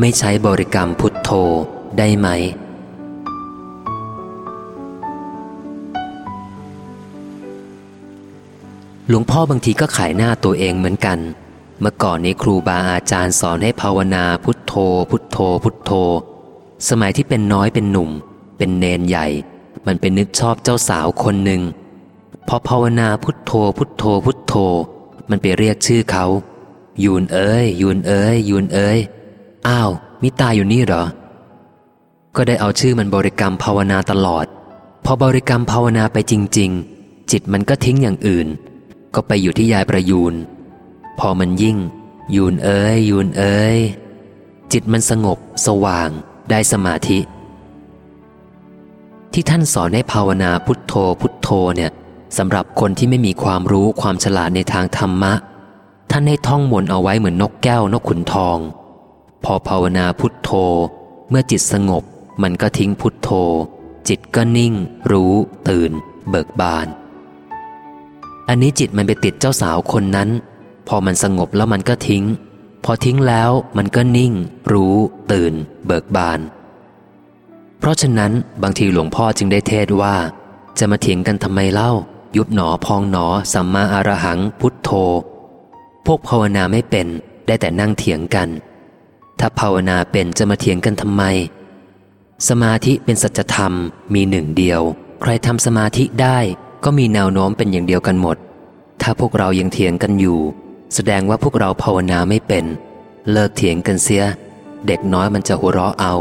ไม่ใช้บริกรรมพุทโธได้ไหม หลวงพ่อบางทีก็ขายหน้าตัวเองเหมือนกัน เมื่อก่อนนี้ครูบาอาจารย์สอนให้ภาวนาพุทโธ พุทโธ พุทโธ สมัยที่เป็นน้อยเป็นหนุ่ม เป็นเนนใหญ่ มันเป็นนึกชอบเจ้าสาวคนหนึ่งพอภาวนาพุทโธ พุทโธ พุทโธ มันไปเรียกชื่อเขายูนเอ้ยยูนเอ้ยยูนเอ้ย อ้าว มิตาอยู่นี่เหรอ ก็ได้เอาชื่อมันบริกรรมภาวนาตลอด พอบริกรรมภาวนาไปจริง ๆ จิตมันก็ทิ้งอย่างอื่น ก็ไปอยู่ที่ยายประยูน พอมันยิ่ง ยูนเอ้ยยูนเอ้ยจิตมันสงบ สว่าง ได้สมาธิ ที่ท่านสอนให้ภาวนาพุทโธพุทโธเนี่ยสำหรับคนที่ไม่มีความรู้ความฉลาดในทางธรรมะ ท่านให้ท่องมนเอาไว้เหมือนนกแก้วนกขุนทอง พอภาวนาพุทโธ เมื่อจิตสงบ มันก็ทิ้งพุทโธ จิตก็นิ่ง รู้ ตื่น เบิกบาน อันนี้จิตมันไปติดเจ้าสาวคนนั้น พอมันสงบแล้วมันก็ทิ้ง พอทิ้งแล้วมันก็นิ่ง รู้ ตื่น เบิกบาน เพราะฉะนั้นบางทีหลวงพ่อจึงได้เทศว่า จะมาเถียงกันทำไมเล่า ยุบหนอพองหนอ สัมมาอารหังพุทโธ พวกภาวนาไม่เป็นได้แต่นั่งเถียงกัน ถ้าภาวนาเป็นจะมาเถียงกันทำไม สมาธิเป็นสัจธรรมมีหนึ่งเดียว ใครทำสมาธิได้ก็มีแนวโน้มเป็นอย่างเดียวกันหมด ถ้าพวกเรายังเถียงกันอยู่ แสดงว่าพวกเราภาวนาไม่เป็น เลิกเถียงกันเสีย เด็กน้อยมันจะหัวเราะเอา